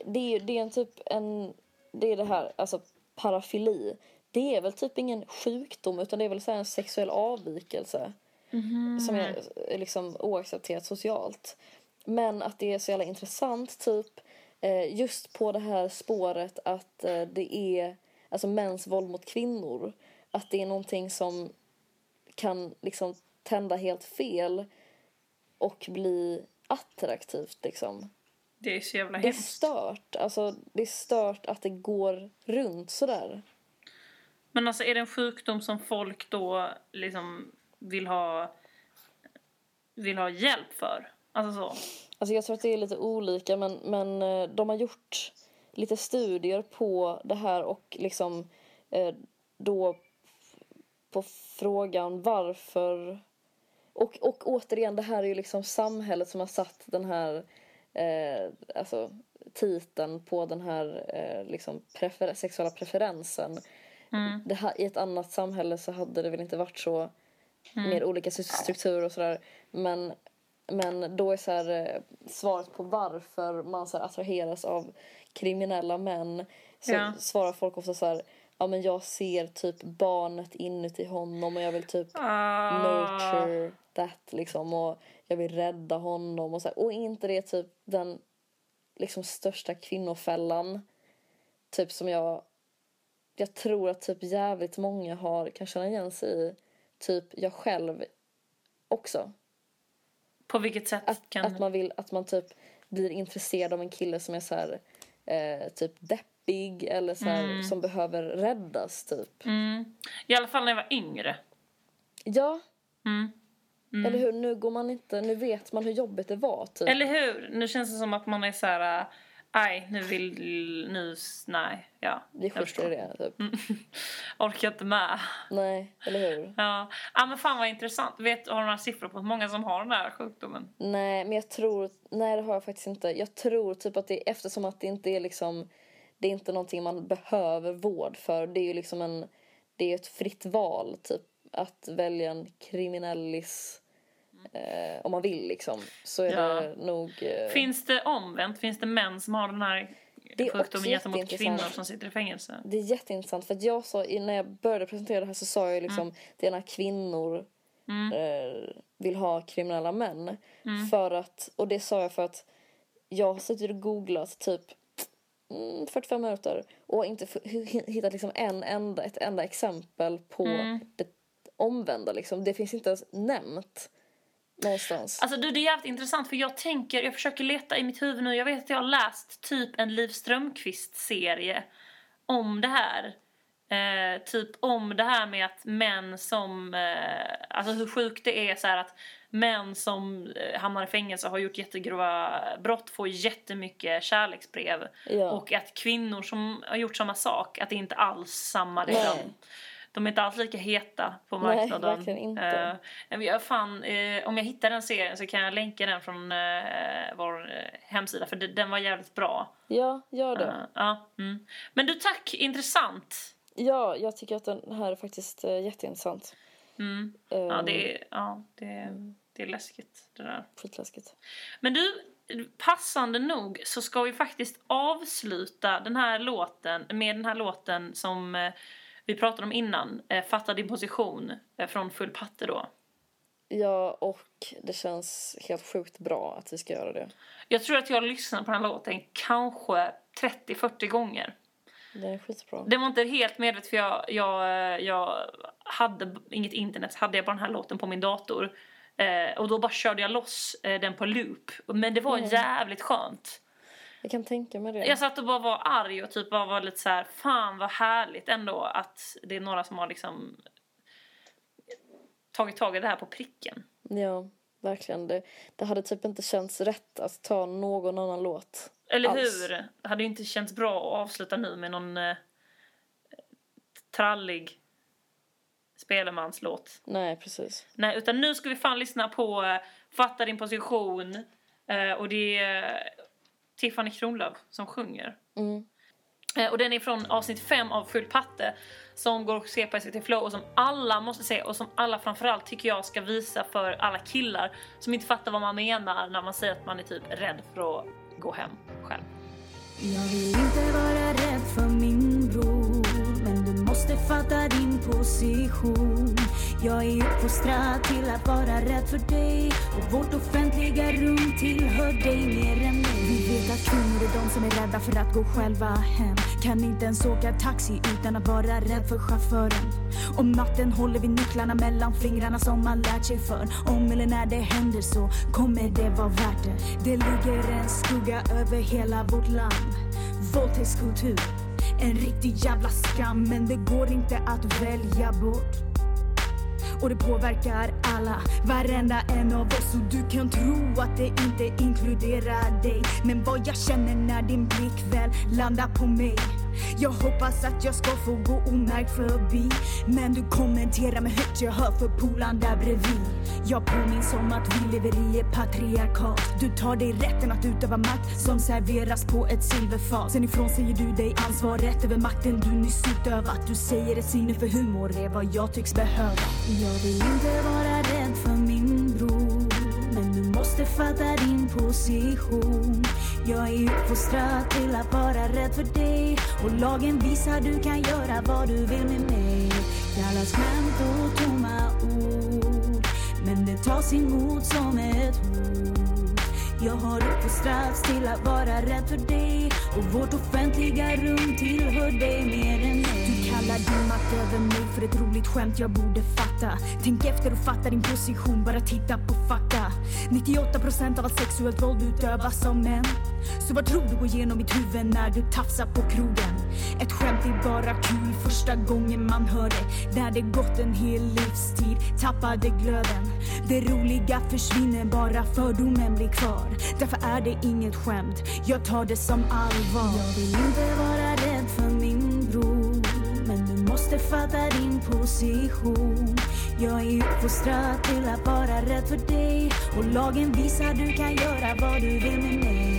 Det är, det är en typ en... Det är det här, alltså parafili. Det är väl typ ingen sjukdom utan det är väl så en sexuell avvikelse. Som är eh, liksom oaccepterat socialt. Men att det är så jävla intressant typ eh, just på det här spåret att eh, det är alltså mäns våld mot kvinnor. Att det är någonting som kan liksom tända helt fel och bli attraktivt liksom. Det är så jävla Det är hemskt. stört. Alltså det är stört att det går runt sådär. Men alltså är det en sjukdom som folk då liksom vill ha vill ha hjälp för? Alltså så. Alltså jag tror att det är lite olika men, men eh, de har gjort lite studier på det här och liksom eh, då på frågan varför och, och återigen det här är ju liksom samhället som har satt den här eh, alltså titeln på den här eh, liksom prefer- sexuella preferensen. Mm. Det här, I ett annat samhälle så hade det väl inte varit så med olika strukturer och sådär. Men, men då är så här, eh, svaret på varför man så här attraheras av kriminella män. Så Ja. svarar folk ofta så här, ja men jag ser typ barnet inuti honom och jag vill typ Ah, nurture that liksom och jag vill rädda honom och så här. Och inte det typ den liksom största kvinnofällan typ som jag jag tror att typ jävligt många har kan känna igen sig i typ jag själv också. på vilket sätt Att, kan... att man vill att man typ blir intresserad av en kille som är så här eh, typ deppig eller så här, som behöver räddas typ. Mm. I alla fall när jag var yngre. Ja, Mm. eller hur? Nu går man inte, nu vet man hur jobbigt det var typ. Eller hur? Nu känns det som att man är så här... Nej, nu vill... Nu... Nej, ja. Vi skiter i det typ. Mm. Orkar inte med. Nej, eller hur? Ja. ja, men fan vad intressant. Vet, har du några siffror på hur många som har den här sjukdomen? Nej, men jag tror... Nej, det har jag faktiskt inte. Jag tror typ att det eftersom att det inte är liksom... Det är inte någonting man behöver vård för. Det är ju liksom en... Det är ett fritt val, typ. Att välja en kriminellis eh, om man vill liksom. Så är Ja. det nog... Eh, Finns det omvänt? Finns det män som har den här Det är sjukdomen gentemot kvinnor som sitter i fängelse? Det är jätteintressant för att jag sa, när jag började presentera det här så sa jag liksom Mm. det är när kvinnor eh, vill ha kriminella män. Mm. För att, och det sa jag för att jag har suttit och googlat typ mm, 45 minuter och inte hittat liksom en enda, ett enda exempel på Mm. det omvända liksom. Det finns inte ens nämnt någonstans. Alltså du, det är jävligt intressant för jag tänker, jag försöker leta i mitt huvud nu. Jag vet att jag har läst typ en Liv Strömquist-serie om det här. Eh, typ om det här med att män som, eh, alltså hur sjukt det är så att män som eh, hamnar i fängelse och har gjort jättegrova brott får jättemycket kärleksbrev. Ja. Och att kvinnor som har gjort samma sak, att det inte alls samma liksom. De är inte alls lika heta på Nej, marknaden. verkligen inte. Eh, jag fan, eh, om jag hittar den serien så kan jag länka den från eh, vår eh, hemsida för det, den var jävligt bra. ja, gör det. Eh, ja, mm. Men du tack, intressant. Ja, jag tycker att den här är faktiskt uh, jätteintressant. Mm. Ja, det är, ja det, det är läskigt det där. Skitläskigt. Men du, passande nog så ska vi faktiskt avsluta den här låten med den här låten som eh, vi pratade om innan, eh, Fatta din position eh, från Full Patte då. Ja, och det känns helt sjukt bra att vi ska göra det. Jag tror att jag har lyssnat på den låten kanske 30-40 gånger. Det är skitbra. Det var inte helt medvetet för jag, jag, jag hade inget internet, hade jag bara den här låten på min dator. Eh, och då bara körde jag loss eh, den på loop. Men det var Mm. jävligt skönt. Jag kan tänka mig det. Jag satt och bara var arg och typ bara var lite så här, fan vad härligt ändå att det är några som har liksom tagit tag i det här på pricken. Ja, verkligen. Det, det hade typ inte känts rätt att ta någon annan låt. Eller Alls. hur? Det hade ju inte känts bra att avsluta nu med någon eh, trallig spelemanslåt. Nej, precis. Nej, utan nu ska vi fan lyssna på eh, Fatta din position. Eh, och det är Tiffany Kronlöf som sjunger. Mm. Eh, och den är från avsnitt 5 av Full patte. Som går att se på SVT Flow och som alla måste se och som alla framförallt tycker jag ska visa för alla killar som inte fattar vad man menar när man säger att man är typ rädd för att gå hem själv. Jag vill inte vara rädd för min bror Men du måste fatta din position jag är uppfostrad till att vara rädd för dig. Och vårt offentliga rum tillhör dig mer än mig. Vi vet att kvinnor är de som är rädda för att gå själva hem. Kan inte ens åka taxi utan att vara rädd för chauffören. Om natten håller vi nycklarna mellan fingrarna som man lärt sig för Om eller när det händer så kommer det vara värt det. Det ligger en skugga över hela vårt land. Våldtäktskultur, en riktig jävla skam men det går inte att välja bort och det påverkar alla, varenda en av oss. Och du kan tro att det inte inkluderar dig. Men vad jag känner när din blick väl landar på mig jag hoppas att jag ska få gå omärkt förbi Men du kommenterar med högt jag hör för polan där bredvid. Jag påminns om att vi lever i ett patriarkat. Du tar dig rätten att utöva makt som serveras på ett silverfat. Sen ifrån säger du dig ansvaret över makten du nyss utövat. Du säger ett sinne för humor är vad jag tycks behöva. Jag vill inte vara rädd för min du fattar din position. Jag är uppfostrad till att vara rädd för dig. Och lagen visar du kan göra vad du vill med mig. Kallas skämt och tomma ord. Men det tas emot som ett hot. Jag har uppfostrats till att vara rädd för dig. Och vårt offentliga rum tillhör dig mer än mig. Du kallar din makt över mig för ett roligt skämt jag borde fatta. Tänk efter och fatta din position, bara titta på fakta. 98% av allt sexuellt våld utövas av män. Så vad tror du går igenom mitt huvud när du tafsar på krogen? Ett skämt är bara kul första gången man hör det. När det gått en hel livstid, tappade glöden. Det roliga försvinner bara fördomen blir kvar. Därför är det inget skämt, jag tar det som allvar. Jag vill inte vara rädd för min bror Men du måste fatta din position. Jag är uppfostrad till att vara rädd för dig. Och lagen visar du kan göra vad du vill med mig.